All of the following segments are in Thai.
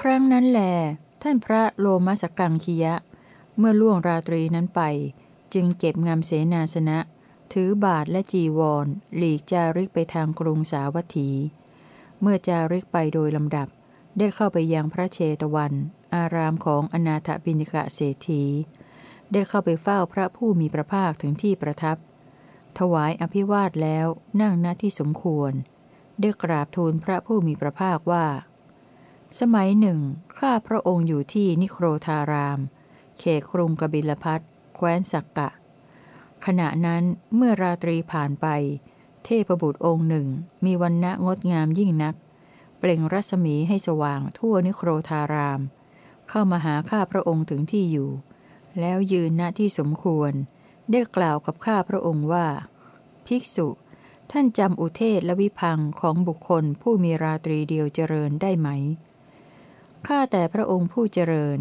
ครั้งนั้นแล ท่านพระโลมาสกังคียะ เมื่อล่วงราตรีนั้นไป จึงเก็บงามเสนาสนะ ถือบาทและจีวร หลีกจาริกไปทางกรุงสาวัตถี เมื่อจาริกไปโดยลำดับ ได้เข้าไปยังพระเชตวัน อารามของอนาถบิณิกะเศรษฐี ได้เข้าไปเฝ้าพระผู้มีพระภาคถึงที่ประทับ ถวายอภิวาทแล้วนั่งณที่สมควร ได้กราบทูลพระผู้มีพระภาคว่า สมัยหนึ่ง ข้าพระองค์อยู่ที่นิโครธาราม เขตกรุงกบิลพัทแคว้นสักกะ ขณะนั้นเมื่อราตรีผ่านไป เทพบุตรองค์หนึ่ง มีวันณะงดงามยิ่งนัก เปล่งรัศมีให้สว่างทั่วนิโครธารามเเข้ามาหาข้าพระองค์ถึงที่อยู่ แล้วยืนณที่สมควร ได้กล่าวกับข้าพระองค์ว่า ภิกษุ ท่านจำอุเทศและวิพังของบุคคลผู้มีราตรีเดียวเจริญได้ไหม ข้าแต่พระองค์ผู้เจริญ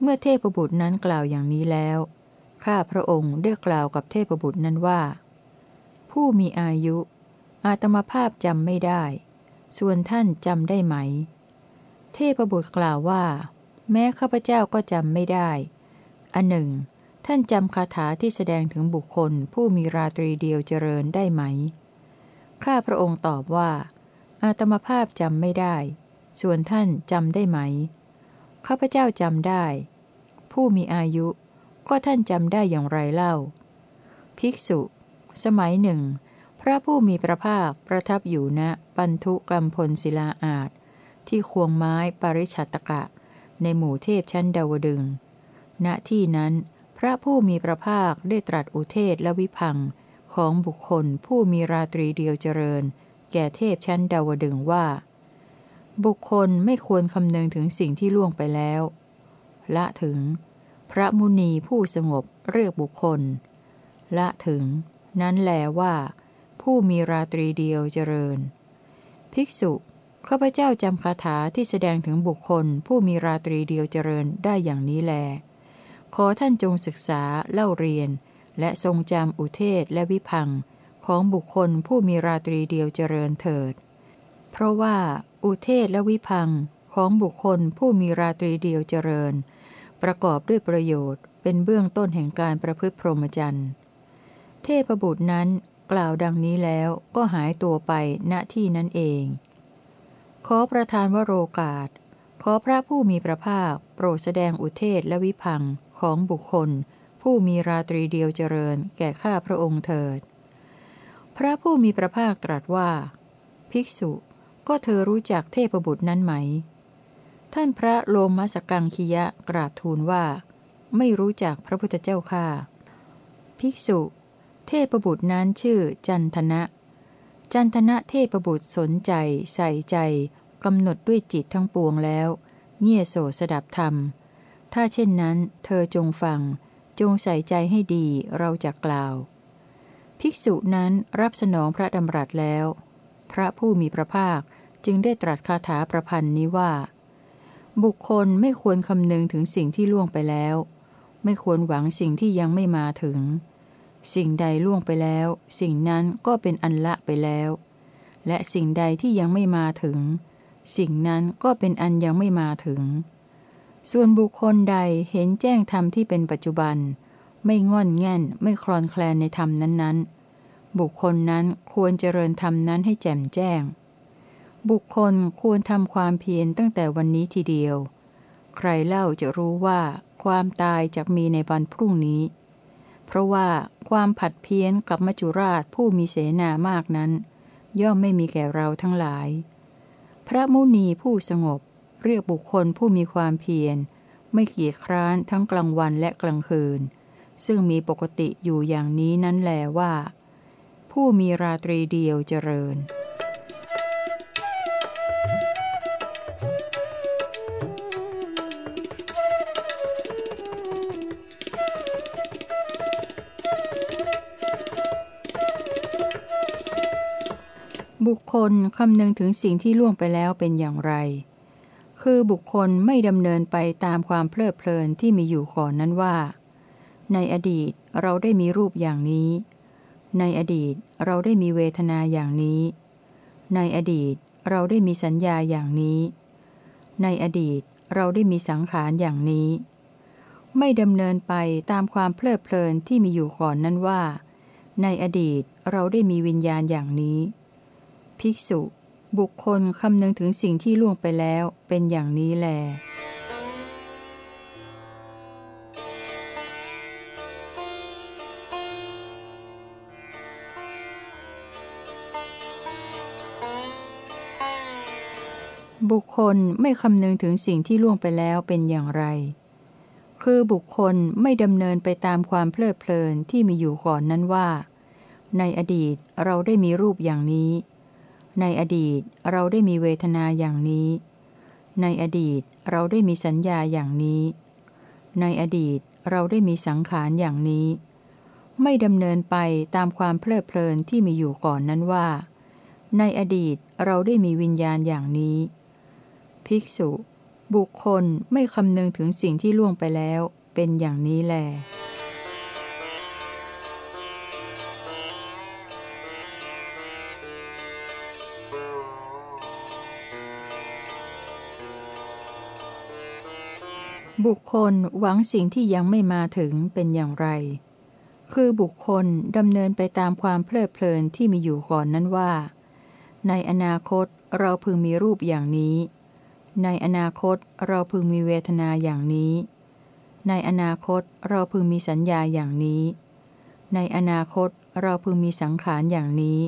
เมื่อเทพบุตรนั้นกล่าวอย่างนี้แล้ว ข้าพระองค์ได้กล่าวกับเทพบุตรนั้นว่า ผู้มีอายุ อาตมาภาพจำไม่ได้ ส่วนท่านจำได้ไหม เทพบุตรกล่าวว่า แม้ข้าพเจ้าก็จำไม่ได้ อันหนึ่ง ท่านจำคาถาที่แสดงถึงบุคคลผู้มีราตรีเดียวเจริญได้ไหม ข้าพระองค์ตอบว่า อาตมาภาพจำไม่ได้ ส่วนท่านจำได้ไหม ข้าพเจ้าจำได้ ผู้มีอายุ ก็ท่านจำได้อย่างไรเล่า ภิกษุ สมัยหนึ่ง พระผู้มีพระภาคประทับอยู่ณปันทุกรรมพลศิลาอาจที่ควงไม้ปริชัตกะ ในหมู่เทพชั้นดาวดึง ณที่นั้น พระผู้มีพระภาคได้ตรัสอุเทศและวิพังของบุคคลผู้มีราตรีเดียวเจริญ แก่เทพชั้นดาวดึงว่า บุคคลไม่ควรคำนึงถึงสิ่งที่ล่วงไปแล้ว ละถึง พระมุนีผู้สงบเรียกบุคคล ละถึง นั้นแลว่า ผู้มีราตรีเดียวเจริญ ภิกษุ ข้าพเจ้าจำคาถาที่แสดงถึงบุคคล ผู้มีราตรีเดียวเจริญได้อย่างนี้แล ขอท่านจงศึกษาเล่าเรียน และทรงจำอุเทศและวิพังของบุคคลผู้มีราตรีเดียวเจริญเถิด เพราะว่าอุเทศและวิพังของบุคคลผู้มีราตรีเดียวเจริญ ประกอบด้วยประโยชน์ เป็นเบื้องต้นแห่งการประพฤติพรหมจรรย์เทพบุตรนั้นกล่าวดังนี้แล้วก็หายตัวไปณที่นั้นเอง ขอประทานวโรกาส ขอพระผู้มีพระภาค โปรดแสดงอุเทศและวิพังของบุคคล ผู้มีราตรีเดียวเจริญ แก่ข้าพระองค์เถิด พระผู้มีพระภาคตรัสว่า ภิกษุ ก็เธอรู้จักเทพบุตรนั้นไหม ท่านพระโลมัสกังคียะกราบทูลว่า ไม่รู้จักพระพุทธเจ้าข้าภิกษุ เทพบุตรนั้นชื่อจันทนะ จันทนะเทพบุตรสนใจ ใส่ใจกำหนดด้วยจิตทั้งปวงแล้ว เงี่ยโสสดับธรรม ถ้าเช่นนั้น เธอจงฟัง จงใส่ใจให้ดีเราจะกล่าว ภิกษุนั้นรับสนองพระดำรัสแล้ว พระผู้มีพระภาคจึงได้ตรัสคาถาประพันธ์นี้ว่า บุคคลไม่ควรคำนึงถึงสิ่งที่ล่วงไปแล้ว ไม่ควรหวังสิ่งที่ยังไม่มาถึง สิ่งใดล่วงไปแล้ว สิ่งนั้นก็เป็นอันละไปแล้ว และสิ่งใดที่ยังไม่มาถึง สิ่งนั้นก็เป็นอันยังไม่มาถึง ส่วนบุคคลใดเห็นแจ้งธรรมที่เป็นปัจจุบัน ไม่งอนแง่นไม่คลอนแคลนในธรรมนั้นๆ บุคคลนั้นควรเจริญธรรมนั้นให้แจ่มแจ้ง บุคคลควรทำความเพียรตั้งแต่วันนี้ทีเดียว ใครเล่าจะรู้ว่าความตายจะมีในวันพรุ่งนี้ เพราะว่าความผัดเพี้ยนกับมัจจุราชผู้มีเสนามากนั้น ย่อมไม่มีแก่เราทั้งหลาย พระมุนีผู้สงบเรียกบุคคลผู้มีความเพียร ไม่เกียจคร้านทั้งกลางวันและกลางคืน ซึ่งมีปกติอยู่อย่างนี้นั้นแลว่า ผู้มีราตรีเดียวเจริญ บุคคลคำนึงถึงสิ่งที่ล่วงไปแล้วเป็นอย่างไร คือบุคคลไม่ดำเนินไปตามความเพลิดเพลินที่มีอยู่ก่อนนั้นว่า ในอดีตเราได้มีรูปอย่างนี้ ในอดีตเราได้มีเวทนาอย่างนี้ ในอดีตเราได้มีสัญญาอย่างนี้ ในอดีตเราได้มีสังขารอย่างนี้ ไม่ดำเนินไปตามความเพลิดเพลินที่มีอยู่ก่อนนั้นว่า ในอดีตเราได้มีวิญญาณอย่างนี้ ภิกษุ บุคคลคำนึงถึงสิ่งที่ล่วงไปแล้วเป็นอย่างนี้แล บุคคลไม่คำนึงถึงสิ่งที่ล่วงไปแล้วเป็นอย่างไร คือบุคคลไม่ดำเนินไปตามความเพลิดเพลินที่มีอยู่ก่อนนั้นว่า ในอดีตเราได้มีรูปอย่างนี้ ในอดีตเราได้มีเวทนาอย่างนี้ ในอดีตเราได้มีสัญญาอย่างนี้ ในอดีตเราได้มีสังขารอย่างนี้ ไม่ดำเนินไปตามความเพลิดเพลินที่มีอยู่ก่อนนั้นว่า ในอดีตเราได้มีวิญญาณอย่างนี้ ภิกษุ บุคคลไม่คำนึงถึงสิ่งที่ล่วงไปแล้ว เป็นอย่างนี้แล บุคคลหวังสิ่งที่ยังไม่มาถึงเป็นอย่างไร คือบุคคลดำเนินไปตามความเพลิดเพลินที่มีอยู่ก่อนนั้นว่า ในอนาคตเราพึงมีรูปอย่างนี้ ในอนาคตเราพึงมีเวทนาอย่างนี้ ในอนาคตเราพึงมีสัญญาอย่างนี้ ในอนาคตเราพึงมีสังขารอย่างนี้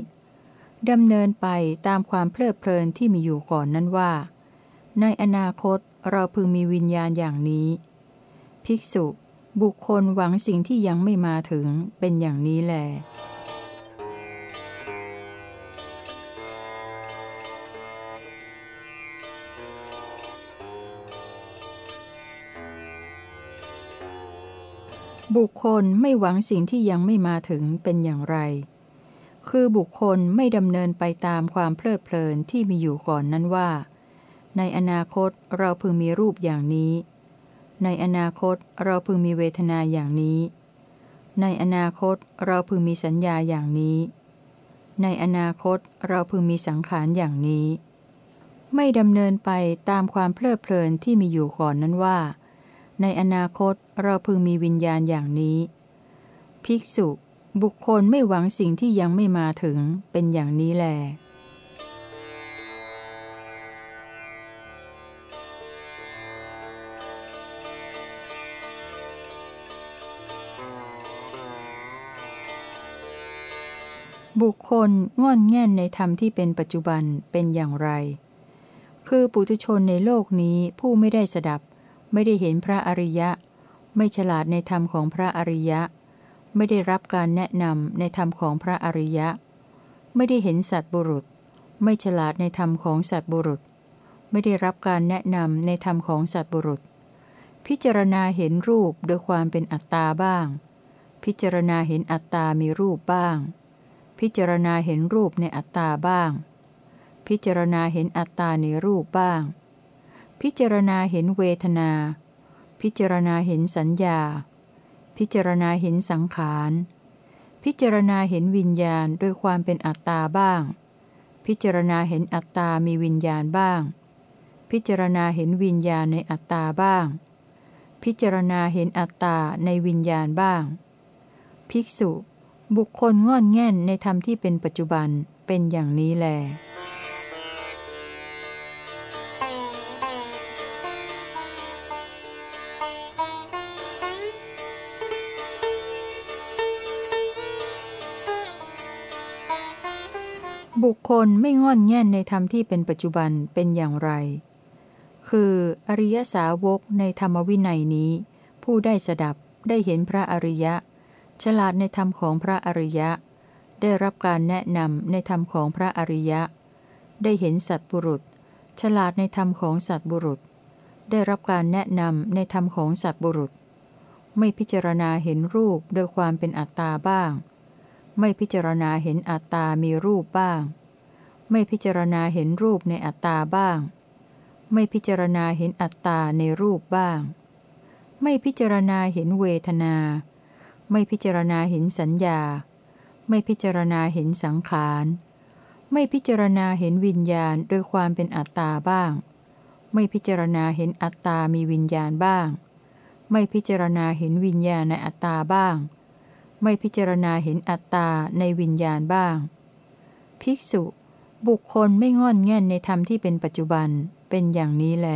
ดำเนินไปตามความเพลิดเพลินที่มีอยู่ก่อนนั้นว่า ในอนาคต เราพึงมีวิญญาณอย่างนี้ ภิกษุ บุคคลหวังสิ่งที่ยังไม่มาถึงเป็นอย่างนี้แหลบุคคลไม่หวังสิ่งที่ยังไม่มาถึงเป็นอย่างไร คือบุคคลไม่ดำเนินไปตามความเพลิดเพลินที่มีอยู่ก่อนนั้นว่า ในอนาคตเราพึงมีรูปอย่างนี้ ในอนาคตเราพึงมีเวทนาอย่างนี้ ในอนาคตเราพึงมีสัญญาอย่างนี้ ในอนาคตเราพึงมีสังขารอย่างนี้ ไม่ดำเนินไปตามความเพลิดเพลินที่มีอยู่ก่อนนั้นว่า ในอนาคตเราพึงมีวิญญาณอย่างนี้ ภิกษุ บุคคลไม่หวังสิ่งที่ยังไม่มาถึงเป็นอย่างนี้แล บุคคลง่อนแง่นในธรรมที่เป็นปัจจุบันเป็นอย่างไร คือปุถุชนในโลกนี้ผู้ไม่ได้สดับ ไม่ได้เห็นพระอริยะ ไม่ฉลาดในธรรมของพระอริยะ ไม่ได้รับการแนะนำในธรรมของพระอริยะ ไม่ได้เห็นสัตบุรุษ ไม่ฉลาดในธรรมของสัตบุรุษ ไม่ได้รับการแนะนำในธรรมของสัตบุรุษ พิจารณาเห็นรูปโดยความเป็นอัตตาบ้าง พิจารณาเห็นอัตตามีรูปบ้าง พิจารณาเห็นรูปในอัตตาบ้าง พิจารณาเห็นอัตตาในรูปบ้าง พิจารณาเห็นเวทนา พิจารณาเห็นสัญญา พิจารณาเห็นสังขาร พิจารณาเห็นวิญญาณโดยความเป็นอัตตาบ้าง พิจารณาเห็นอัตตามีวิญญาณบ้าง พิจารณาเห็นวิญญาณในอัตตาบ้าง พิจารณาเห็นอัตตาในวิญญาณบ้าง ภิกษุ บุคคลง่อนแง่นในธรรมที่เป็นปัจจุบันเป็นอย่างนี้แล บุคคลไม่ง่อนแง่นในธรรมที่เป็นปัจจุบันเป็นอย่างไร คืออริยสาวกในธรรมวินัยนี้ ผู้ได้สดับได้เห็นพระอริยะ ฉลาดในธรรมของพระอริยะ ได้รับการแนะนำในธรรมของพระอริยะ ได้เห็นสัตบุรุษ ฉลาดในธรรมของสัตบุรุษ ได้รับการแนะนำในธรรมของสัตบุรุษ ไม่พิจารณาเห็นรูปโดยความเป็นอัตตาบ้าง ไม่พิจารณาเห็นอัตตามีรูปบ้าง ไม่พิจารณาเห็นรูปในอัตตาบ้าง ไม่พิจารณาเห็นอัตตาในรูปบ้าง ไม่พิจารณาเห็นเวทนา ไม่พิจารณาเห็นสัญญา ไม่พิจารณาเห็นสังขาร ไม่พิจารณาเห็นวิญญาณโดยความเป็นอัตตาบ้าง ไม่พิจารณาเห็นอัตตามีวิญญาณบ้าง ไม่พิจารณาเห็นวิญญาณในอัตตาบ้าง ไม่พิจารณาเห็นอัตตาในวิญญาณบ้าง ภิกษุ บุคคลไม่งอนแง่นในธรรมที่เป็นปัจจุบันเป็นอย่างนี้แล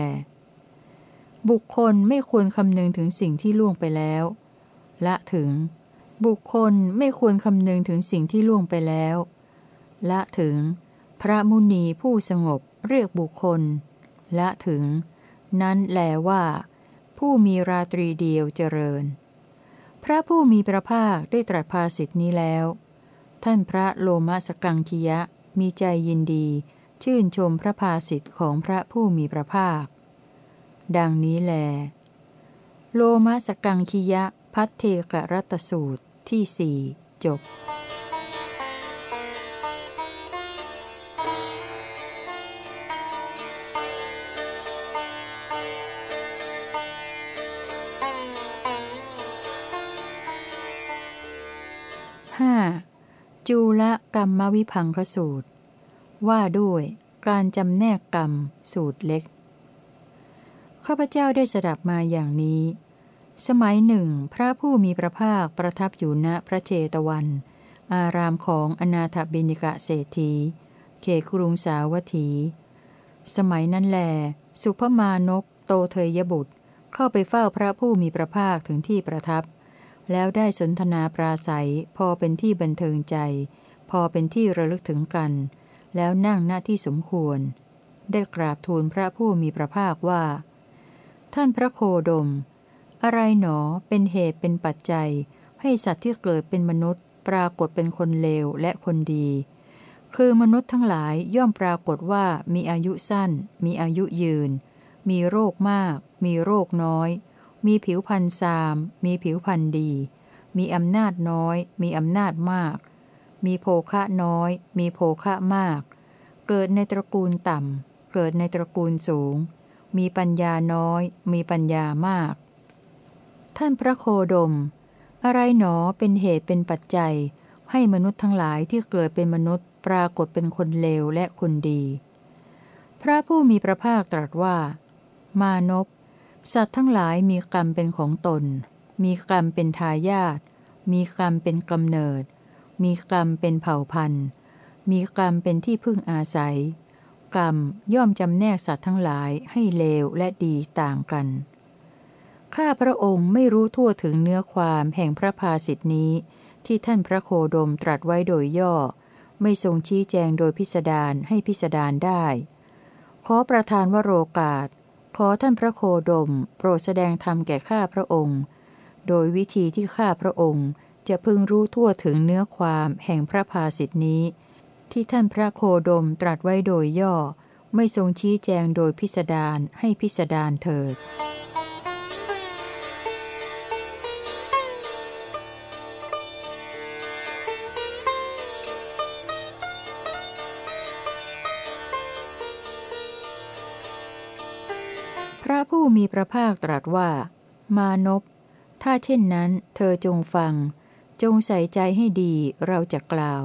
บุคคลไม่ควรคำนึงถึงสิ่งที่ล่วงไปแล้ว ละถึง บุคคลไม่ควรคำนึงถึงสิ่งที่ล่วงไปแล้ว ละถึง พระมุนีผู้สงบเรียกบุคคล ละถึง นั้นแลว่า ผู้มีราตรีเดียวเจริญ พระผู้มีพระภาคได้ตรัสภาสิทธินี้แล้ว ท่านพระโลมาสกังคิยะมีใจยินดี ชื่นชมพระภาสิทธิ์ของพระผู้มีพระภาค ดังนี้แล โลมาสกังคิยะ พัทเทกรัตสูตรที่สี่จบห้าจูละกรรมวิพังคสูตร ว่าด้วยการจำแนกกรรมสูตรเล็ก ข้าพเจ้าได้สดับมาอย่างนี้ สมัยหนึ่ง พระผู้มีพระภาคประทับอยู่ณพระเจตวัน อารามของอนาถบิณิกะเศรษฐี เขตกรุงสาวัตถี สมัยนั้นแล สุภมานพโตเทยบุตร เข้าไปเฝ้าพระผู้มีพระภาคถึงที่ประทับ แล้วได้สนทนาปราศัยพอเป็นที่บันเทิงใจ พอเป็นที่ระลึกถึงกัน แล้วนั่งหน้าที่สมควร ได้กราบทูลพระผู้มีพระภาคว่า ท่านพระโคดม อะไรหนอเป็นเหตุเป็นปัจจัย ให้สัตว์ที่เกิดเป็นมนุษย์ ปรากฏเป็นคนเลวและคนดี คือมนุษย์ทั้งหลายย่อมปรากฏว่ามีอายุสั้น มีอายุยืน มีโรคมาก มีโรคน้อย มีผิวพรรณซาม มีผิวพรรณดี มีอำนาจน้อย มีอำนาจมาก มีโภคะน้อย มีโภคะมาก เกิดในตระกูลต่ำเกิดในตระกูลสูง มีปัญญาน้อย มีปัญญามาก ท่านพระโคดม อะไรหนอเป็นเหตุเป็นปัจจัย ให้มนุษย์ทั้งหลายที่เกิดเป็นมนุษย์ปรากฏเป็นคนเลวและคนดี พระผู้มีพระภาคตรัสว่า มานพสัตว์ทั้งหลายมีกรรมเป็นของตน มีกรรมเป็นทายาท มีกรรมเป็นกำเนิด มีกรรมเป็นเผ่าพันธุ์ มีกรรมเป็นที่พึ่งอาศัย กรรมย่อมจำแนกสัตว์ทั้งหลายให้เลวและดีต่างกัน ข้าพระองค์ไม่รู้ทั่วถึงเนื้อความแห่งพระภาสิทธินี้ ที่ท่านพระโคดมตรัสไว้โดยย่อ ไม่ทรงชี้แจงโดยพิสดารให้พิสดารได้ ขอประทานวโรกาส ขอท่านพระโคดม โปรดแสดงธรรมแก่ข้าพระองค์ โดยวิธีที่ข้าพระองค์จะพึงรู้ทั่วถึงเนื้อความแห่งพระภาสิทธินี้ ที่ท่านพระโคดมตรัสไว้โดยย่อ ไม่ทรงชี้แจงโดยพิสดารให้พิสดารเถิด มีพระภาคตรัสว่า มานพถ้าเช่นนั้น เธอจงฟัง จงใส่ใจให้ดีเราจะกล่าว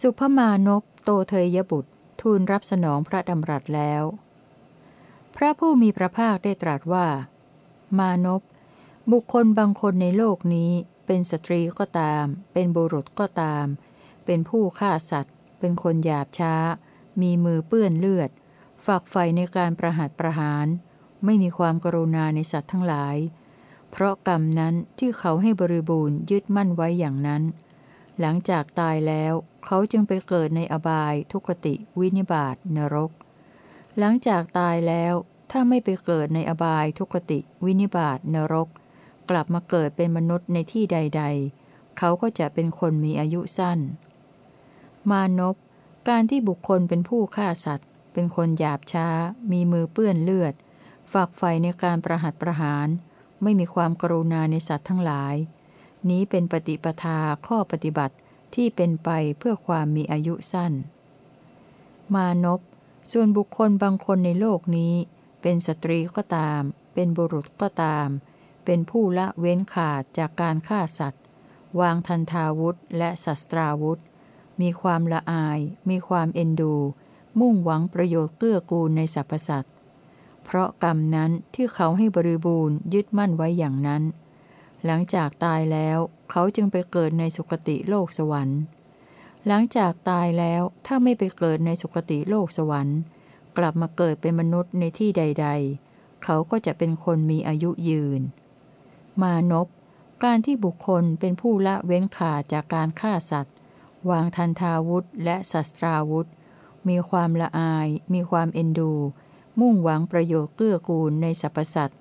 สุภมานพโตเทยบุตร ทูลรับสนองพระดำรัสแล้ว พระผู้มีพระภาคได้ตรัสว่า มานพบุคคลบางคนในโลกนี้เป็นสตรีก็ตาม เป็นบุรุษก็ตาม เป็นผู้ฆ่าสัตว์ เป็นคนหยาบช้า มีมือเปื้อนเลือด ฝักใฝ่ในการประหัตประหาร ไม่มีความกรุณาในสัตว์ทั้งหลาย เพราะกรรมนั้นที่เขาให้บริบูรณ์ยึดมั่นไว้อย่างนั้น หลังจากตายแล้วเขาจึงไปเกิดในอบาย ทุกติวินิบาตนรก หลังจากตายแล้วถ้าไม่ไปเกิดในอบายทุกติวินิบาตนรก กลับมาเกิดเป็นมนุษย์ในที่ใด ๆ เขาก็จะเป็นคนมีอายุสั้น มานพการที่บุคคลเป็นผู้ฆ่าสัตว์ เป็นคนหยาบช้า มีมือเปื้อนเลือด ฝากไฟในการประหัตประหาร ไม่มีความกรุณาในสัตว์ทั้งหลาย นี้เป็นปฏิปทาข้อปฏิบัติที่เป็นไปเพื่อความมีอายุสั้น มานพส่วนบุคคลบางคนในโลกนี้ เป็นสตรีก็ตาม เป็นบุรุษก็ตาม เป็นผู้ละเว้นขาดจากการฆ่าสัตว์ วางทันทาวุธและศัตราวุธ มีความละอาย มีความเอ็นดู มุ่งหวังประโยชน์เกื้อกูลในสรรพสัตว์ เพราะกรรมนั้นที่เขาให้บริบูรณ์ยึดมั่นไว้อย่างนั้น หลังจากตายแล้วเขาจึงไปเกิดในสุคติโลกสวรรค์ หลังจากตายแล้วถ้าไม่ไปเกิดในสุคติโลกสวรรค์ กลับมาเกิดเป็นมนุษย์ในที่ใด ๆ เขาก็จะเป็นคนมีอายุยืน มานพการที่บุคคลเป็นผู้ละเว้นขาดจากการฆ่าสัตว์ วางทันทาวุธและศัตราวุธ มีความละอาย มีความเอ็นดู มุ่งหวังประโยชน์เกื้อกูลในสรรพสัตว์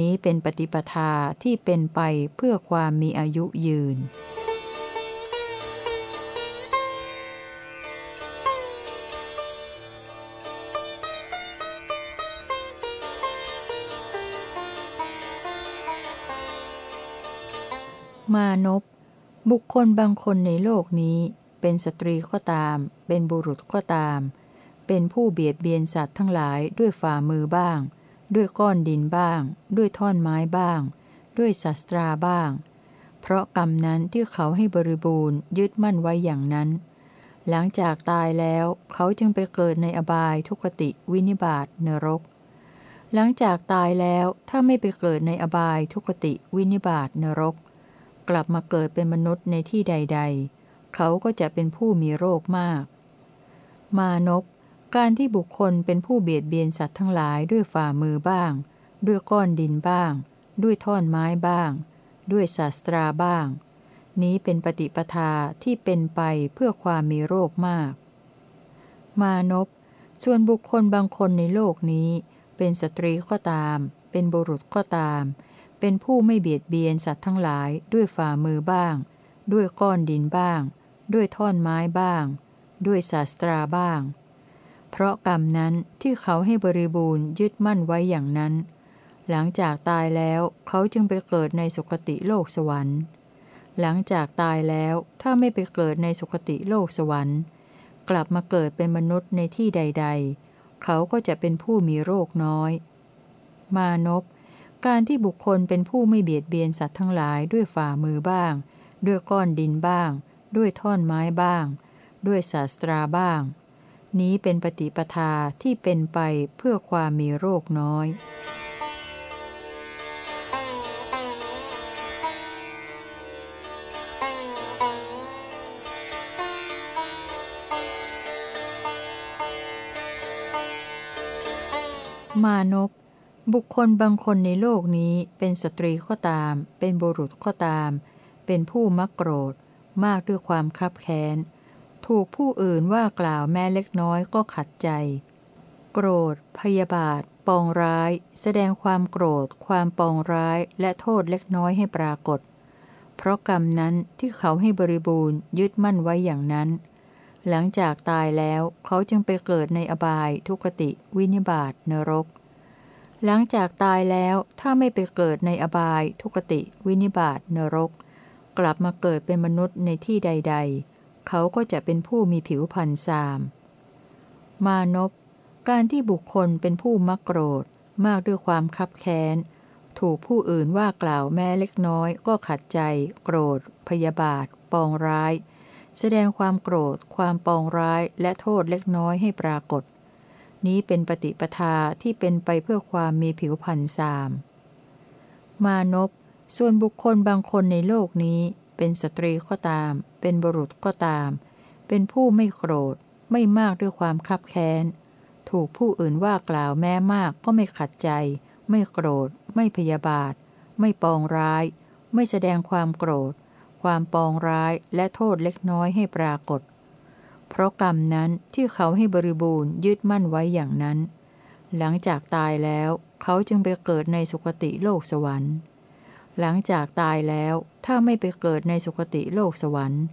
นี้เป็นปฏิปทาที่เป็นไปเพื่อความมีอายุยืน มานพบุคคลบางคนในโลกนี้ เป็นสตรีก็ตาม เป็นบุรุษก็ตาม เป็นผู้เบียดเบียนสัตว์ทั้งหลายด้วยฝ่ามือบ้าง ด้วยก้อนดินบ้าง ด้วยท่อนไม้บ้าง ด้วยศัตราบ้าง เพราะกรรมนั้นที่เขาให้บริบูรณ์ยึดมั่นไว้อย่างนั้น หลังจากตายแล้วเขาจึงไปเกิดในอบายทุกติวินิบาตนรก หลังจากตายแล้วถ้าไม่ไปเกิดในอบายทุกติวินิบาตนรก กลับมาเกิดเป็นมนุษย์ในที่ใด ๆ เขาก็จะเป็นผู้มีโรคมาก มานพ การที่บุคคลเป็นผู้เบียดเบียนสัตว์ทั้งหลายด้วยฝ่ามือบ้าง ด้วยก้อนดินบ้าง ด้วยท่อนไม้บ้าง ด้วยศาสตราบ้าง นี้เป็นปฏิปทาที่เป็นไปเพื่อความมีโรคมาก มานพส่วนบุคคลบางคนในโลกนี้ เป็นสตรีก็ตาม เป็นบุรุษก็ตาม เป็นผู้ไม่เบียดเบียนสัตว์ทั้งหลายด้วยฝ่ามือบ้าง ด้วยก้อนดินบ้าง ด้วยท่อนไม้บ้าง ด้วยศาสตราบ้าง เพราะกรรมนั้นที่เขาให้บริบูรณ์ยึดมั่นไว้อย่างนั้น หลังจากตายแล้วเขาจึงไปเกิดในสุคติโลกสวรรค์ หลังจากตายแล้วถ้าไม่ไปเกิดในสุคติโลกสวรรค์ กลับมาเกิดเป็นมนุษย์ในที่ใด ๆ เขาก็จะเป็นผู้มีโรคน้อย มานพการที่บุคคลเป็นผู้ไม่เบียดเบียนสัตว์ทั้งหลายด้วยฝ่ามือบ้าง ด้วยก้อนดินบ้าง ด้วยท่อนไม้บ้าง ด้วยศาสตราบ้าง นี้เป็นปฏิปทาที่เป็นไปเพื่อความมีโรคน้อย มานพบุคคลบางคนในโลกนี้เป็นสตรีก็ตาม เป็นบุรุษก็ตาม เป็นผู้มักโกรธ มากด้วยความคับแค้น ถูกผู้อื่นว่ากล่าวแม้เล็กน้อยก็ขัดใจ โกรธ พยาบาท ปองร้าย แสดงความโกรธ ความปองร้าย และโทษเล็กน้อยให้ปรากฏ เพราะกรรมนั้นที่เขาให้บริบูรณ์ยึดมั่นไว้อย่างนั้น หลังจากตายแล้วเขาจึงไปเกิดในอบายทุกติ วินิบาตนรก หลังจากตายแล้วถ้าไม่ไปเกิดในอบายทุกติ วินิบาตนรก กลับมาเกิดเป็นมนุษย์ในที่ใด ๆ เขาก็จะเป็นผู้มีผิวพรรณซาม มานพการที่บุคคลเป็นผู้มักโกรธ มากด้วยความคับแค้น ถูกผู้อื่นว่ากล่าวแม้เล็กน้อย ก็ขัดใจ โกรธ พยาบาท ปองร้าย แสดงความโกรธ ความปองร้ายและโทษเล็กน้อยให้ปรากฏ นี้เป็นปฏิปทาที่เป็นไปเพื่อความมีผิวพรรณซาม มานพส่วนบุคคลบางคนในโลกนี้ เป็นสตรีก็ตาม เป็นบุรุษก็ตาม เป็นผู้ไม่โกรธ ไม่มากด้วยความคับแค้น ถูกผู้อื่นว่ากล่าวแม้มากก็ไม่ขัดใจ ไม่โกรธ ไม่พยาบาท ไม่ปองร้าย ไม่แสดงความโกรธ ความปองร้ายและโทษเล็กน้อยให้ปรากฏ เพราะกรรมนั้นที่เขาให้บริบูรณ์ยึดมั่นไว้อย่างนั้น หลังจากตายแล้ว เขาจึงไปเกิดในสุคติโลกสวรรค์ หลังจากตายแล้วถ้าไม่ไปเกิดในสุคติโลกสวรรค์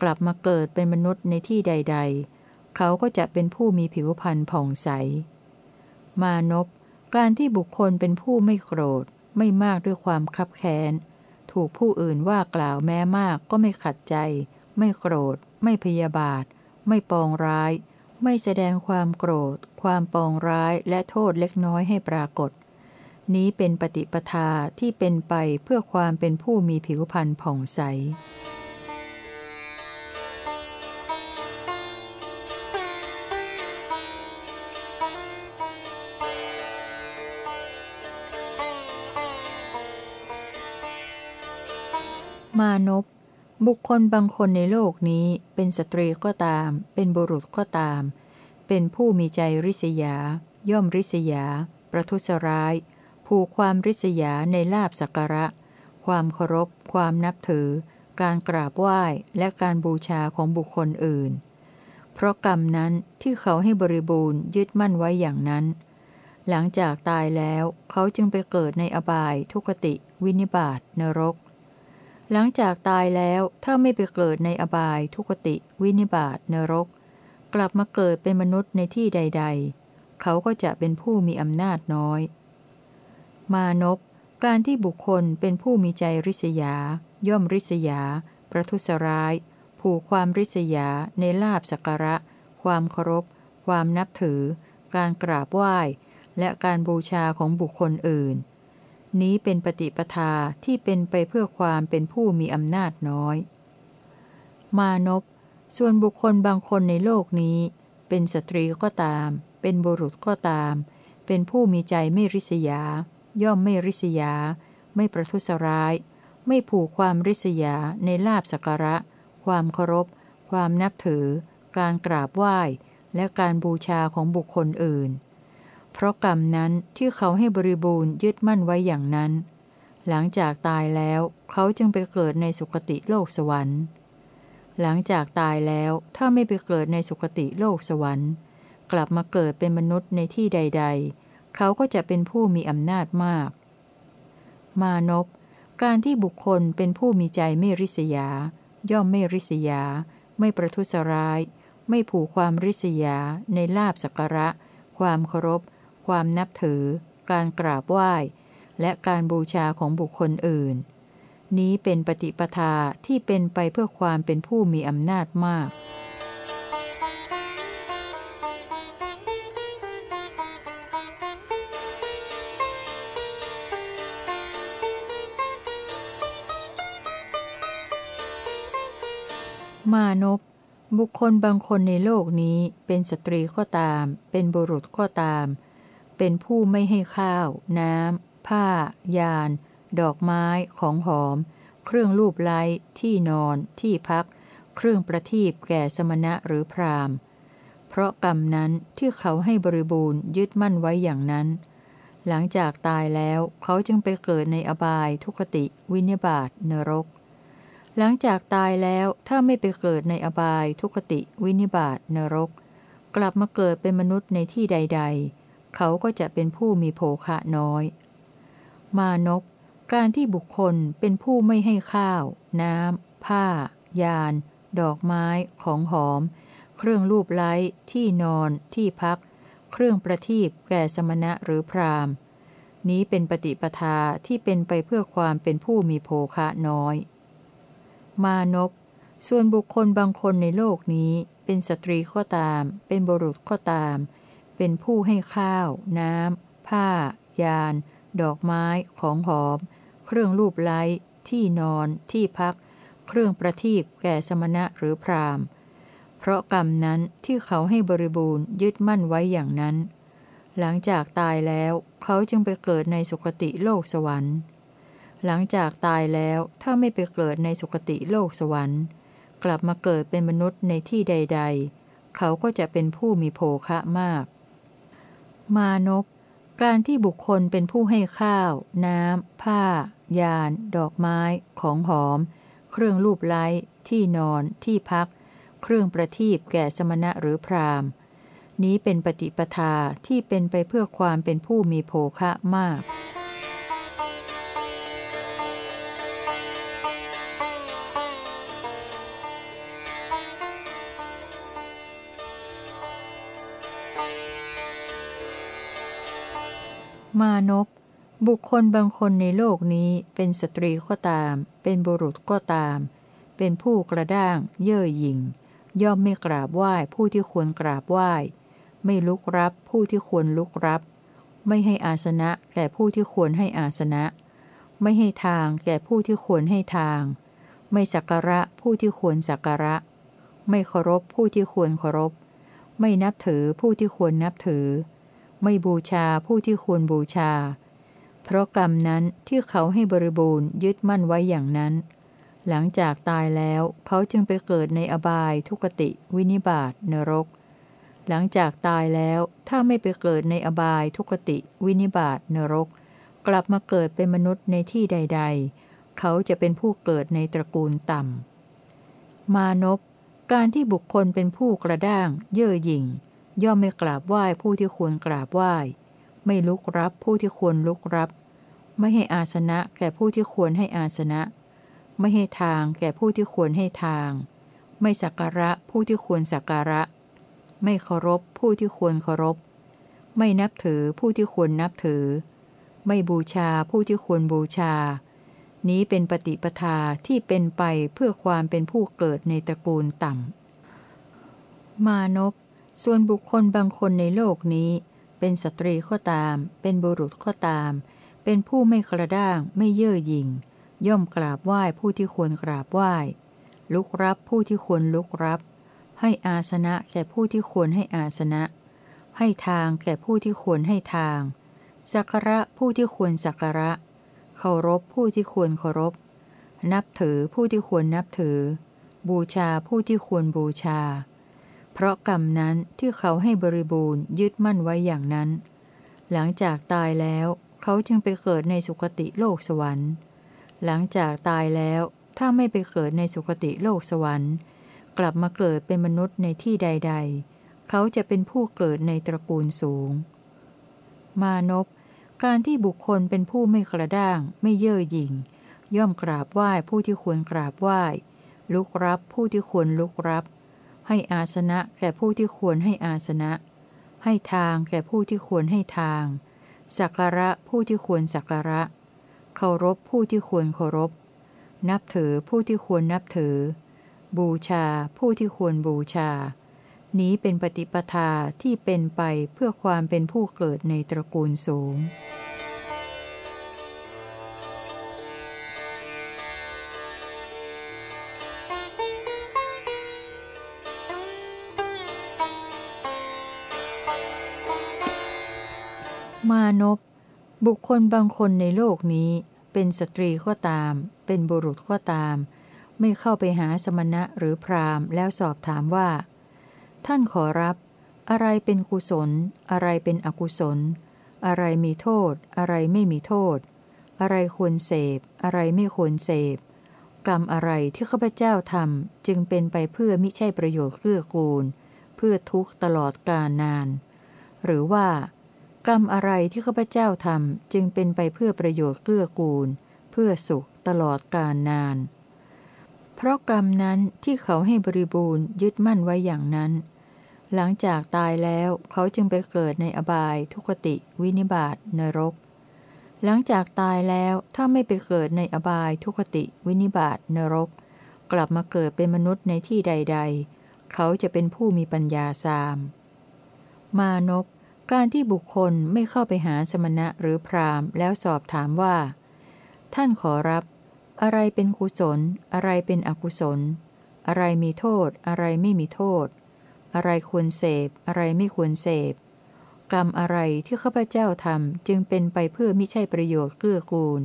กลับมาเกิดเป็นมนุษย์ในที่ใด ๆ เขาก็จะเป็นผู้มีผิวพรรณผ่องใส มานพการที่บุคคลเป็นผู้ไม่โกรธ ไม่มากด้วยความคับแค้น ถูกผู้อื่นว่ากล่าวแม้มากก็ไม่ขัดใจ ไม่โกรธ ไม่พยาบาท ไม่ปองร้าย ไม่แสดงความโกรธ ความปองร้ายและโทษเล็กน้อยให้ปรากฏ นี้เป็นปฏิปทาที่เป็นไปเพื่อความเป็นผู้มีผิวพรรณผ่องใส มานพบุคคลบางคนในโลกนี้เป็นสตรีก็ตาม เป็นบุรุษก็ตาม เป็นผู้มีใจริษยา ย่อมริษยา ประทุษร้าย ผูกความริษยาในลาบสักการะ ความเคารพ ความนับถือ การกราบไหว้และการบูชาของบุคคลอื่น เพราะกรรมนั้นที่เขาให้บริบูรณ์ยึดมั่นไว้อย่างนั้น หลังจากตายแล้วเขาจึงไปเกิดในอบาย ทุกติ วินิบาตนรก หลังจากตายแล้วถ้าไม่ไปเกิดในอบาย ทุกติ วินิบาตนรก กลับมาเกิดเป็นมนุษย์ในที่ใด ๆ เขาก็จะเป็นผู้มีอำนาจน้อย มานพการที่บุคคลเป็นผู้มีใจริษยา ย่อมริษยา ประทุษร้าย ผูกความริษยาในลาบสักการะ ความเคารพ ความนับถือ การกราบไหว้ และการบูชาของบุคคลอื่น นี้เป็นปฏิปทาที่เป็นไปเพื่อความเป็นผู้มีอำนาจน้อย มานพส่วนบุคคลบางคนในโลกนี้ เป็นสตรีก็ตาม เป็นบุรุษก็ตาม เป็นผู้มีใจไม่ริษยา ย่อมไม่ริษยา ไม่ประทุษร้าย ไม่ผูกความริษยาในลาบสักการะ ความเคารพ ความนับถือ การกราบไหว้ และการบูชาของบุคคลอื่น เพราะกรรมนั้นที่เขาให้บริบูรณ์ยึดมั่นไว้อย่างนั้น หลังจากตายแล้วเขาจึงไปเกิดในสุคติโลกสวรรค์ หลังจากตายแล้วถ้าไม่ไปเกิดในสุคติโลกสวรรค์ กลับมาเกิดเป็นมนุษย์ในที่ใด ๆ เขาก็จะเป็นผู้มีอำนาจมาก มานพการที่บุคคลเป็นผู้มีใจไม่ริษยา ย่อมไม่ริษยา ไม่ประทุษร้าย ไม่ผูกความริษยา ในลาบสักระ ความเคารพ ความนับถือ การกราบไหว้ และการบูชาของบุคคลอื่น นี้เป็นปฏิปทาที่เป็นไปเพื่อความเป็นผู้มีอำนาจมาก มานพบุคคลบางคนในโลกนี้เป็นสตรีก็ตาม เป็นบุรุษก็ตาม เป็นผู้ไม่ให้ข้าว น้ำ ผ้า ยาน ดอกไม้ ของหอม เครื่องรูปไล้ ที่นอน ที่พัก เครื่องประทีปแก่สมณะหรือพราหมณ์ เพราะกรรมนั้นที่เขาให้บริบูรณ์ยึดมั่นไว้อย่างนั้น หลังจากตายแล้วเขาจึงไปเกิดในอบายทุกติ วินิบาตนรก หลังจากตายแล้วถ้าไม่ไปเกิดในอบาย ทุกติ วินิบาตนรก กลับมาเกิดเป็นมนุษย์ในที่ใด ๆ เขาก็จะเป็นผู้มีโภคะน้อย มานพการที่บุคคลเป็นผู้ไม่ให้ข้าว น้ำ ผ้า ยาน ดอกไม้ ของหอม เครื่องรูปไล้ ที่นอน ที่พัก เครื่องประทีปแก่สมณะหรือพรามนี้เป็นปฏิปทาที่เป็นไปเพื่อความเป็นผู้มีโภคะน้อย มานพส่วนบุคคลบางคนในโลกนี้เป็นสตรีก็ตาม เป็นบุรุษก็ตาม เป็นผู้ให้ข้าว น้ำ ผ้า ยาน ดอกไม้ ของหอม เครื่องรูปไล้ ที่นอน ที่พัก เครื่องประทีปแก่สมณะหรือพรามเพราะกรรมนั้นที่เขาให้บริบูรณ์ยึดมั่นไว้อย่างนั้น หลังจากตายแล้วเขาจึงไปเกิดในสุคติโลกสวรรค์ หลังจากตายแล้วถ้าไม่ไปเกิดในสุคติโลกสวรรค์ กลับมาเกิดเป็นมนุษย์ในที่ใด ๆ เขาก็จะเป็นผู้มีโภคะมาก มานพการที่บุคคลเป็นผู้ให้ข้าว น้ำ ผ้า ยาน ดอกไม้ ของหอม เครื่องรูปไล้ ที่นอน ที่พัก เครื่องประทีปแก่สมณะหรือพรามนี้เป็นปฏิปทาที่เป็นไปเพื่อความเป็นผู้มีโภคะมาก มานพบุคคลบางคนในโลกนี้เป็นสตรีก็ตาม เป็นบุรุษก็ตาม เป็นผู้กระด้าง เย่อหยิ่ง ย่อมไม่กราบไหว้ผู้ที่ควรกราบไหว้ ไม่ลุกรับผู้ที่ควรลุกรับ ไม่ให้อาสนะแก่ผู้ที่ควรให้อาสนะ ไม่ให้ทางแก่ผู้ที่ควรให้ทาง ไม่สักการะผู้ที่ควรสักการะ ไม่เคารพผู้ที่ควรเคารพ ไม่นับถือผู้ที่ควรนับถือ ไม่บูชาผู้ที่ควรบูชา เพราะกรรมนั้นที่เขาให้บริบูรณ์ยึดมั่นไว้อย่างนั้น หลังจากตายแล้วเขาจึงไปเกิดในอบายทุกติ วินิบาตนรก หลังจากตายแล้วถ้าไม่ไปเกิดในอบายทุกติ วินิบาตนรก กลับมาเกิดเป็นมนุษย์ในที่ใด ๆ เขาจะเป็นผู้เกิดในตระกูลต่ำมานพการที่บุคคลเป็นผู้กระด้าง เย่อหยิ่ง ย่อมไม่กราบไหว้ผู้ที่ควรกราบไหว้ ไม่ลุกรับผู้ที่ควรลุกรับ ไม่ให้อาสนะแก่ผู้ที่ควรให้อาสนะ ไม่ให้ทางแก่ผู้ที่ควรให้ทาง ไม่สักการะผู้ที่ควรสักการะ ไม่เคารพผู้ที่ควรเคารพ ไม่นับถือผู้ที่ควรนับถือ ไม่บูชาผู้ที่ควรบูชา นี้เป็นปฏิปทาที่เป็นไปเพื่อความเป็นผู้เกิดในตระกูลต่ำ มานพ ส่วนบุคคลบางคนในโลกนี้ เป็นสตรีก็ตาม เป็นบุรุษก็ตาม เป็นผู้ไม่กระด้าง ไม่เย่อหยิ่ง ย่อมกราบไหว้ผู้ที่ควรกราบไหว้ ลุกรับผู้ที่ควรลุกรับ ให้อาสนะแก่ผู้ที่ควรให้อาสนะ ให้ทางแก่ผู้ที่ควรให้ทาง สักการะผู้ที่ควรสักการะ เคารพผู้ที่ควรเคารพ นับถือผู้ที่ควรนับถือ บูชาผู้ที่ควรบูชา เพราะกรรมนั้นที่เขาให้บริบูรณ์ยึดมั่นไว้อย่างนั้น หลังจากตายแล้วเขาจึงไปเกิดในสุคติโลกสวรรค์ หลังจากตายแล้วถ้าไม่ไปเกิดในสุคติโลกสวรรค์ กลับมาเกิดเป็นมนุษย์ในที่ใด ๆ เขาจะเป็นผู้เกิดในตระกูลสูง มานพการที่บุคคลเป็นผู้ไม่กระด้าง ไม่เย่อหยิ่ง ย่อมกราบไหว้ผู้ที่ควรกราบไหว้ ลุกรับผู้ที่ควรลุกรับ ให้อาสนะแก่ผู้ที่ควรให้อาสนะ ให้ทางแก่ผู้ที่ควรให้ทาง สักการะผู้ที่ควรสักการะ เคารพผู้ที่ควรเคารพ นับถือผู้ที่ควรนับถือ บูชาผู้ที่ควรบูชา นี้เป็นปฏิปทาที่เป็นไปเพื่อความเป็นผู้เกิดในตระกูลสูง มานพบุคคลบางคนในโลกนี้ เป็นสตรีก็ตาม เป็นบุรุษก็ตาม ไม่เข้าไปหาสมณะหรือพราหมณ์ แล้วสอบถามว่า ท่านขอรับ อะไรเป็นกุศล อะไรเป็นอกุศล อะไรมีโทษ อะไรไม่มีโทษ อะไรควรเสพ อะไรไม่ควรเสพ กรรมอะไรที่ข้าพเจ้าทำจึงเป็นไปเพื่อมิใช่ประโยชน์เกื้อกูล เพื่อทุกข์ตลอดกาลนาน หรือว่า กรรมอะไรที่ข้าพเจ้าทำจึงเป็นไปเพื่อประโยชน์เกื้อกูล เพื่อสุขตลอดกาลนาน เพราะกรรมนั้นที่เขาให้บริบูรณ์ยึดมั่นไว้อย่างนั้น หลังจากตายแล้วเขาจึงไปเกิดในอบาย ทุกติ วินิบาตนรก หลังจากตายแล้วถ้าไม่ไปเกิดในอบาย ทุกติ วินิบาตนรก กลับมาเกิดเป็นมนุษย์ในที่ใด ๆ เขาจะเป็นผู้มีปัญญาสาม มานพ การที่บุคคลไม่เข้าไปหาสมณะหรือพราหมณ์ แล้วสอบถามว่า ท่านขอรับ อะไรเป็นกุศล อะไรเป็นอกุศล อะไรมีโทษ อะไรไม่มีโทษ อะไรควรเสพ อะไรไม่ควรเสพ กรรมอะไรที่ข้าพเจ้าทำจึงเป็นไปเพื่อไมิใช่ประโยชน์เกื้อกูล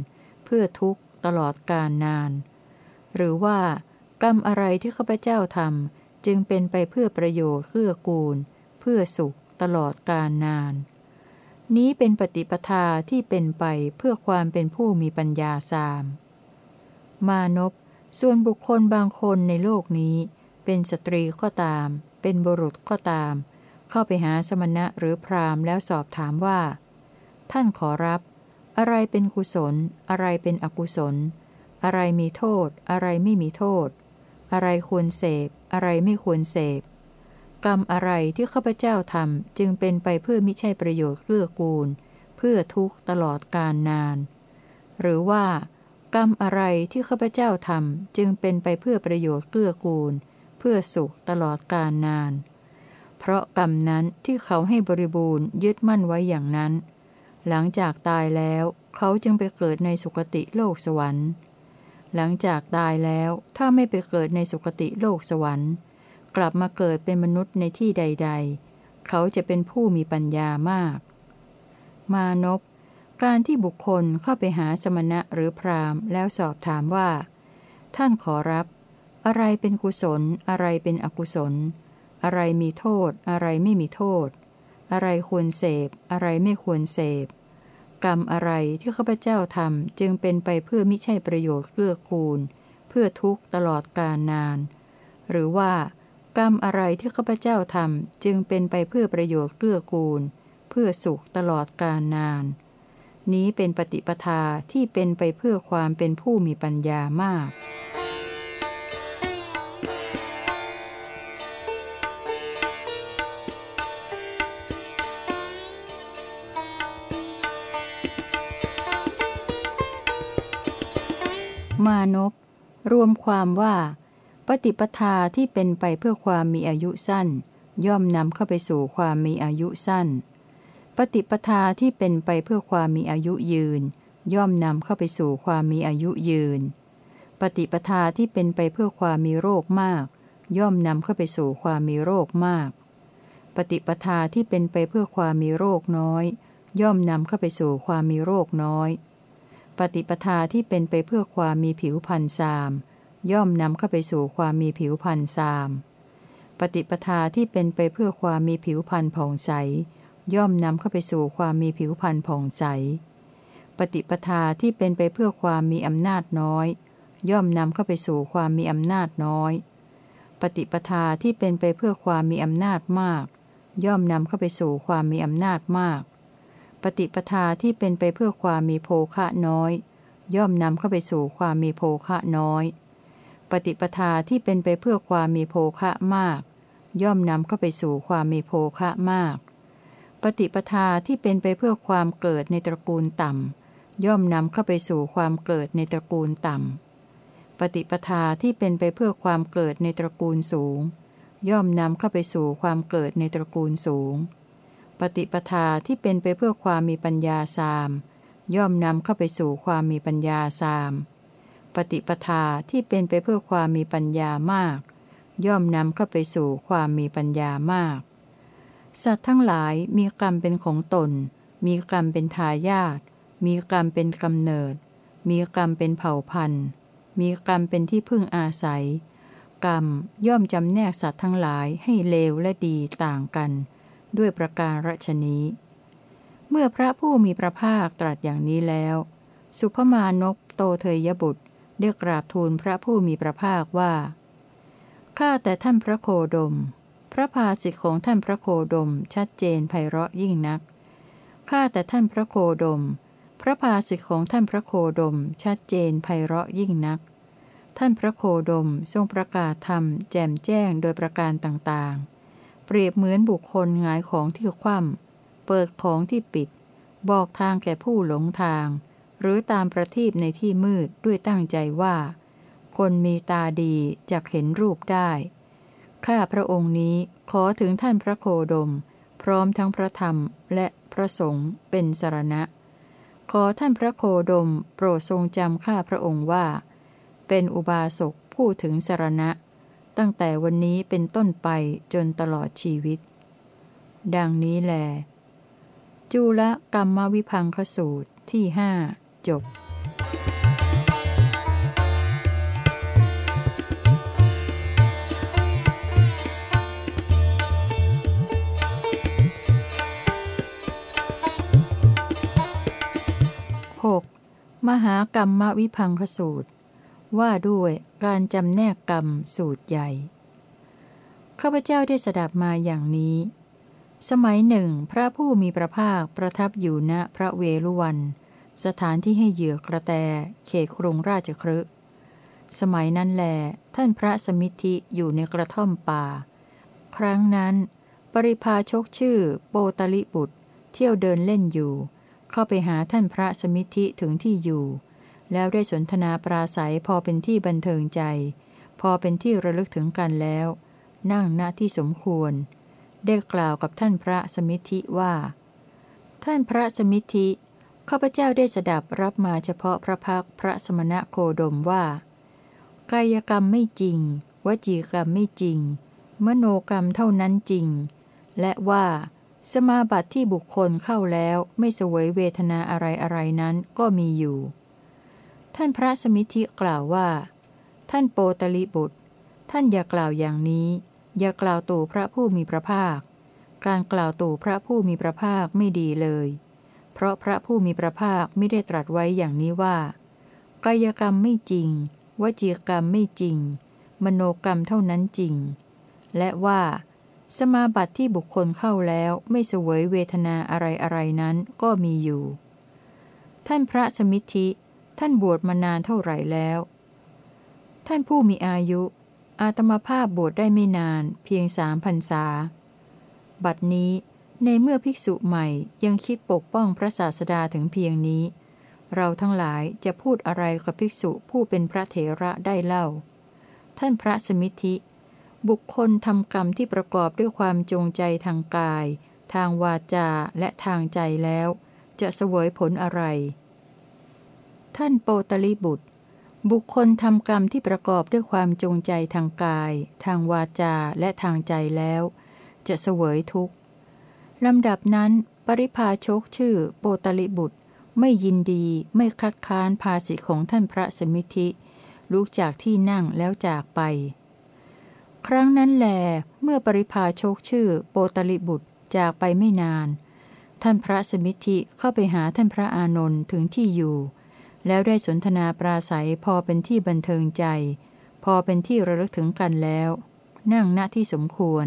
เพื่อทุกข์ตลอดกาลนาน หรือว่ากรรมอะไรที่ข้าพเจ้าทำจึงเป็นไปเพื่อประโยชน์เกื้อกูล เพื่อสุข ตลอดกาลนาน นี้เป็นปฏิปทาที่เป็นไปเพื่อความเป็นผู้มีปัญญาสาม มานพส่วนบุคคลบางคนในโลกนี้ เป็นสตรีก็ตาม เป็นบุรุษก็ตาม เข้าไปหาสมณะหรือพราหมณ์แล้วสอบถามว่า ท่านขอรับ อะไรเป็นกุศล อะไรเป็นอกุศล อะไรมีโทษ อะไรไม่มีโทษ อะไรควรเสพ อะไรไม่ควรเสพ กรรมอะไรที่ข้าพเจ้าทำจึงเป็นไปเพื่อมิใช่ประโยชน์เกื้อกูล เพื่อทุกข์ตลอดกาลนาน หรือว่า กรรมอะไรที่ข้าพเจ้าทำจึงเป็นไปเพื่อประโยชน์เกื้อกูล เพื่อสุขตลอดกาลนาน เพราะกรรมนั้นที่เขาให้บริบูรณ์ยึดมั่นไว้อย่างนั้น หลังจากตายแล้วเขาจึงไปเกิดในสุคติโลกสวรรค์ หลังจากตายแล้วถ้าไม่ไปเกิดในสุคติโลกสวรรค์ กลับมาเกิดเป็นมนุษย์ในที่ใด ๆ เขาจะเป็นผู้มีปัญญามาก มานพการที่บุคคลเข้าไปหาสมณะหรือพราหมณ์ แล้วสอบถามว่า ท่านขอรับ อะไรเป็นกุศล อะไรเป็นอกุศล อะไรมีโทษ อะไรไม่มีโทษ อะไรควรเสพ อะไรไม่ควรเสพ กรรมอะไรที่ข้าพเจ้าทำจึงเป็นไปเพื่อมิใช่ประโยชน์เกื้อกูล เพื่อทุกข์ตลอดกาลนาน หรือว่า กรรมอะไรที่ข้าพเจ้าทำจึงเป็นไปเพื่อประโยชน์เกื้อกูล เพื่อสุขตลอดกาลนาน นี้เป็นปฏิปทาที่เป็นไปเพื่อความเป็นผู้มีปัญญามากมานพรวมความว่า ปฏิปทาที่เป็นไปเพื่อความมีอายุสั้น ย่อมนำเข้าไปสู่ความมีอายุสั้น ปฏิปทาที่เป็นไปเพื่อความมีอายุยืน ย่อมนำเข้าไปสู่ความมีอายุยืน ปฏิปทาที่เป็นไปเพื่อความมีโรคมาก ย่อมนำเข้าไปสู่ความมีโรคมาก ปฏิปทาที่เป็นไปเพื่อความมีโรคน้อย ย่อมนำเข้าไปสู่ความมีโรคน้อย ปฏิปทาที่เป็นไปเพื่อความมีผิวพันธ์ซาม ย่อมนำเข้าไปสู่ความมีผิวพันธ์ซาม ปฏิปทาที่เป็นไปเพื่อความมีผิวพันธ์ผ่องใส ย่อมนำเข้าไปสู่ความมีผิวพรรณผ่องใส ปฏิปทาที่เป็นไปเพื่อความมีอำนาจน้อย ย่อมนำเข้าไปสู่ความมีอำนาจน้อย ปฏิปทาที่เป็นไปเพื่อความมีอำนาจมาก ย่อมนำเข้าไปสู่ความมีอำนาจมาก ปฏิปทาที่เป็นไปเพื่อความมีโภคะน้อย ย่อมนำเข้าไปสู่ความมีโภคะน้อย ปฏิปทาที่เป็นไปเพื่อความมีโภคะมาก ย่อมนำเข้าไปสู่ความมีโภคะมาก ปฏิปทาที่เป็นไปเพื่อความเกิดในตระกูลต่ำย่อมนำเข้าไปสู่ความเกิดในตระกูลต่ำปฏิปทาที่เป็นไปเพื่อความเกิดในตระกูลสูง ย่อมนำเข้าไปสู่ความเกิดในตระกูลสูง ปฏิปทาที่เป็นไปเพื่อความมีปัญญาสาม ย่อมนำเข้าไปสู่ความมีปัญญาสาม ปฏิปทาที่เป็นไปเพื่อความมีปัญญามาก ย่อมนำเข้าไปสู่ความมีปัญญามาก สัตว์ทั้งหลายมีกรรมเป็นของตน มีกรรมเป็นทายาทมีกรรมเป็นกำเนิด มีกรรมเป็นเผ่าพันธุ์ มีกรรมเป็นที่พึ่งอาศัย กรรมย่อมจำแนกสัตว์ทั้งหลายให้เลวและดีต่างกัน ด้วยประการรชนี้ เมื่อพระผู้มีพระภาคตรัสอย่างนี้แล้ว สุภมานกโตเทยบุตร ได้กราบทูลพระผู้มีพระภาคว่า ข้าแต่ท่านพระโคดม พระภาสิทธิของท่านพระโคดมชัดเจนไพเราะยิ่งนัก ข้าแต่ท่านพระโคดม พระภาสิทธิของท่านพระโคดมชัดเจนไพเราะยิ่งนัก ท่านพระโคดมทรงประกาศธรรมแจ่มแจ้งโดยประการต่างๆ เปรียบเหมือนบุคคลงายของที่คว่ำเปิดของที่ปิด บอกทางแก่ผู้หลงทาง หรือตามประทีปในที่มืดด้วยตั้งใจว่า คนมีตาดีจะเห็นรูปได้ ข้าพระองค์นี้ขอถึงท่านพระโคดม พร้อมทั้งพระธรรมและพระสงฆ์เป็นสารณะ ขอท่านพระโคดมโปรดทรงจำข้าพระองค์ว่า เป็นอุบาสกผู้ถึงสารณะ ตั้งแต่วันนี้เป็นต้นไปจนตลอดชีวิต ดังนี้แล จุลกรรมวิพังคสูตรที่ห้า จบมหากรรมวิพังคสูตร ว่าด้วยการจำแนกกรรมสูตรใหญ่ ข้าพเจ้าได้สดับมาอย่างนี้ สมัยหนึ่ง พระผู้มีพระภาคประทับอยู่ณพระเวลุวัน สถานที่ให้เหยื่อกระแต เขตกรุงราชครึสมัยนั้นแล ท่านพระสมิทธิอยู่ในกระท่อมป่า ครั้งนั้น ปริพาชกชื่อโปตลิบุตร เที่ยวเดินเล่นอยู่ เข้าไปหาท่านพระสมิทธิถึงที่อยู่ แล้วได้สนทนาปราศัยพอเป็นที่บันเทิงใจ พอเป็นที่ระลึกถึงกันแล้ว นั่งณที่สมควร ได้กล่าวกับท่านพระสมิทธิว่า ท่านพระสมิทธิ ข้าพเจ้าได้สดับรับมาเฉพาะพระพักพระสมณะโคดมว่า กายกรรมไม่จริง วจีกรรมไม่จริง มโนกรรมเท่านั้นจริง และว่า สมาบัติที่บุคคลเข้าแล้วไม่เสวยเวทนาอะไรอะไรนั้นก็มีอยู่ ท่านพระสมิทธิกล่าวว่า ท่านโปตลิบุตร ท่านอย่ากล่าวอย่างนี้ อย่ากล่าวตู่พระผู้มีพระภาค การกล่าวตู่พระผู้มีพระภาคไม่ดีเลย เพราะพระผู้มีพระภาคไม่ได้ตรัสไว้อย่างนี้ว่า กายกรรมไม่จริง วจีกรรมไม่จริง มโนกรรมเท่านั้นจริง และว่า สมาบัติที่บุคคลเข้าแล้วไม่เสวยเวทนาอะไรอะไรนั้นก็มีอยู่ ท่านพระสมิทธิ ท่านบวชมานานเท่าไหร่แล้ว ท่านผู้มีอายุ อาตมาภาพบวชได้ไม่นานเพียงสามพรรษา บัดนี้ ในเมื่อภิกษุใหม่ยังคิดปกป้องพระศาสดาถึงเพียงนี้ เราทั้งหลายจะพูดอะไรกับภิกษุผู้เป็นพระเถระได้เล่า ท่านพระสมิทธิ บุคคลทำกรรมที่ประกอบด้วยความจงใจทางกาย ทางวาจาและทางใจแล้ว จะเสวยผลอะไร ท่านโปตลิบุตร บุคคลทำกรรมที่ประกอบด้วยความจงใจทางกาย ทางวาจาและทางใจแล้ว จะเสวยทุกข์ ลำดับนั้น ปริพาชกชื่อโปตลิบุตร ไม่ยินดีไม่คัดค้านภาสิของท่านพระสมิธิ ลุกจากที่นั่งแล้วจากไป ครั้งนั้นแล เมื่อปริพาชกชื่อโปตลิบุตรจากไปไม่นาน ท่านพระสมิธิเข้าไปหาท่านพระอานนท์ถึงที่อยู่ แล้วได้สนทนาปราศัยพอเป็นที่บันเทิงใจ พอเป็นที่ระลึกถึงกันแล้ว นั่งณที่สมควร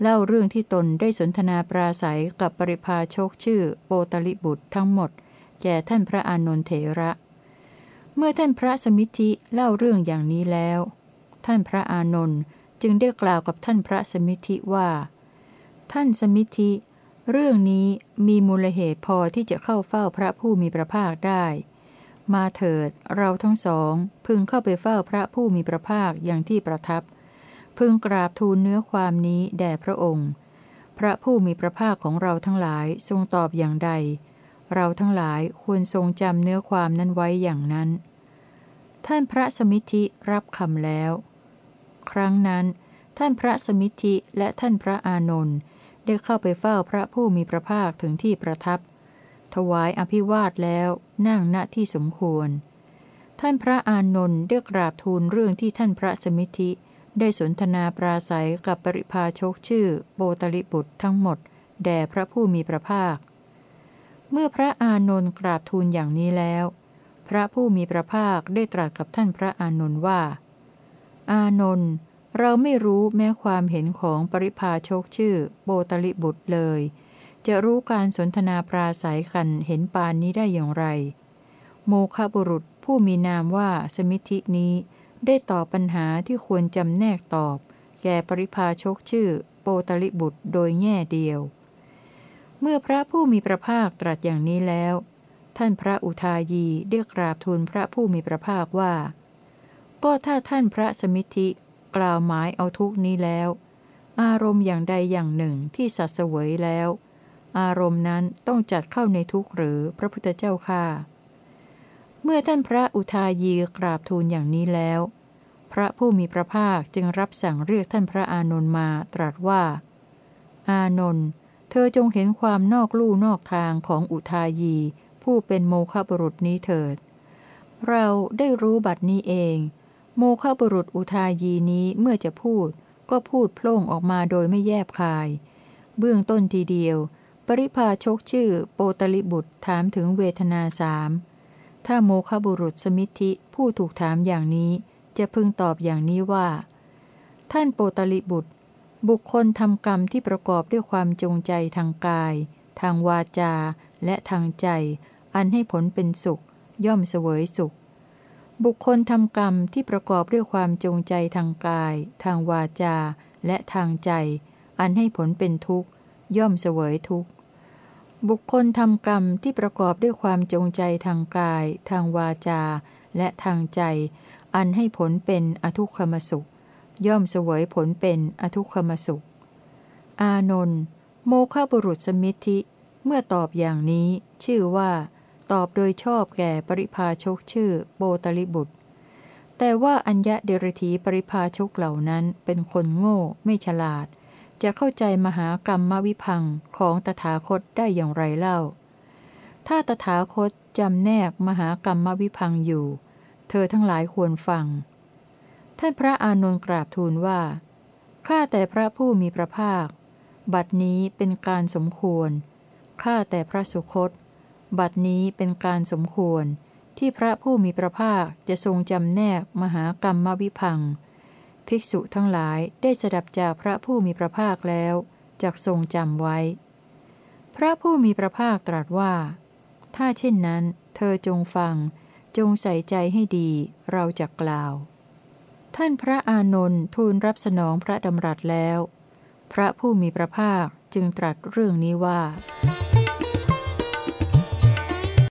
เล่าเรื่องที่ตนได้สนทนาปราศัยกับปริพาโชคชื่อโปตลิบุตรทั้งหมด แก่ท่านพระอานนทเถระ เมื่อท่านพระสมิธิเล่าเรื่องอย่างนี้แล้ว ท่านพระอานนท์จึงได้กล่าวกับท่านพระสมิธิว่า ท่านสมิธิ เรื่องนี้มีมูลเหตุพอที่จะเข้าเฝ้าพระผู้มีพระภาคได้ มาเถิดเราทั้งสองพึงเข้าไปเฝ้าพระผู้มีพระภาคอย่างที่ประทับ พึงกราบทูลเนื้อความนี้แด่พระองค์ พระผู้มีพระภาคของเราทั้งหลายทรงตอบอย่างใด เราทั้งหลายควรทรงจำเนื้อความนั้นไว้อย่างนั้น ท่านพระสมิทธิรับคำแล้ว ครั้งนั้น ท่านพระสมิทธิและท่านพระอานนท์ได้เข้าไปเฝ้าพระผู้มีพระภาคถึงที่ประทับ ถวายอภิวาทแล้วนั่งณที่สมควร ท่านพระอานนท์ได้กราบทูลเรื่องที่ท่านพระสมิทธิ ได้สนทนาปราศัยกับปริพาชกชื่อโบตลิบุตรทั้งหมด แด่พระผู้มีพระภาค เมื่อพระอานนท์กราบทูลอย่างนี้แล้ว พระผู้มีพระภาคได้ตรัสกับท่านพระอานนท์ว่า อานนท์เราไม่รู้แม้ความเห็นของปริพาชกชื่อโบตลิบุตรเลย จะรู้การสนทนาปราศัยกันเห็นปานนี้ได้อย่างไร โมคบุรุษผู้มีนามว่าสมิธินี้ ได้ตอบปัญหาที่ควรจำแนกตอบ แก่ปริพาชกชื่อ โปตลิบุตรโดยแง่เดียว เมื่อพระผู้มีพระภาคตรัสอย่างนี้แล้ว ท่านพระอุทายีได้กราบทูลพระผู้มีพระภาคว่า ก็ถ้าท่านพระสมิธิกล่าวหมายเอาทุกนี้แล้ว อารมณ์อย่างใดอย่างหนึ่งที่สัตว์เสวยแล้ว อารมณ์นั้นต้องจัดเข้าในทุกหรือพระพุทธเจ้าค่า เมื่อท่านพระอุทายีกราบทูลอย่างนี้แล้ว พระผู้มีพระภาคจึงรับสั่งเรียกท่านพระอานนท์มาตรัสว่า อานนท์เธอจงเห็นความนอกลู่นอกทางของอุทายี ผู้เป็นโมฆะบุรุษนี้เถิด เราได้รู้บัดนี้เอง โมฆะบุรุษอุทายีนี้เมื่อจะพูด ก็พูดโพล่งออกมาโดยไม่แยบคาย เบื้องต้นทีเดียว ปริพาชกชื่อโปตลิบุตรถามถึงเวทนาสาม ถ้าโมคบุรุษสมิธิผู้ถูกถามอย่างนี้ จะพึงตอบอย่างนี้ว่า ท่านโปตลิบุตร บุคคลทำกรรมที่ประกอบด้วยความจงใจทางกาย ทางวาจา และทางใจ อันให้ผลเป็นสุข ย่อมเสวยสุข บุคคลทำกรรมที่ประกอบด้วยความจงใจทางกาย ทางวาจา และทางใจ อันให้ผลเป็นทุกข์ ย่อมเสวยทุกข์ บุคคลทำกรรมที่ประกอบด้วยความจงใจทางกาย ทางวาจา และทางใจ อันให้ผลเป็นอทุกขมสุข ย่อมเสวยผลเป็นอทุกขมสุข อานนท์โมฆะบุรุษสมิทธิ เมื่อตอบอย่างนี้ ชื่อว่า ตอบโดยชอบแก่ปริพาชกชื่อโบตลิบุตร แต่ว่าอัญญะเดรธีปริพาชกเหล่านั้นเป็นคนโง่ไม่ฉลาด จะเข้าใจมหากรรมวิพังของตถาคตได้อย่างไรเล่า ถ้าตถาคตจำแนกมหากรรมวิพังอยู่ เธอทั้งหลายควรฟัง ท่านพระอานนท์กราบทูลว่า ข้าแต่พระผู้มีพระภาค บัดนี้เป็นการสมควร ข้าแต่พระสุคต บัดนี้เป็นการสมควรที่พระผู้มีพระภาคจะทรงจำแนกมหากรรมวิพัง ภิกษุทั้งหลายได้สดับจากพระผู้มีพระภาคแล้วจากทรงจำไว้ พระผู้มีพระภาคตรัสว่า ถ้าเช่นนั้น เธอจงฟัง จงใส่ใจให้ดี เราจะกล่าว ท่านพระอานนท์ทูลรับสนองพระดำรัสแล้ว พระผู้มีพระภาคจึงตรัสเรื่องนี้ว่า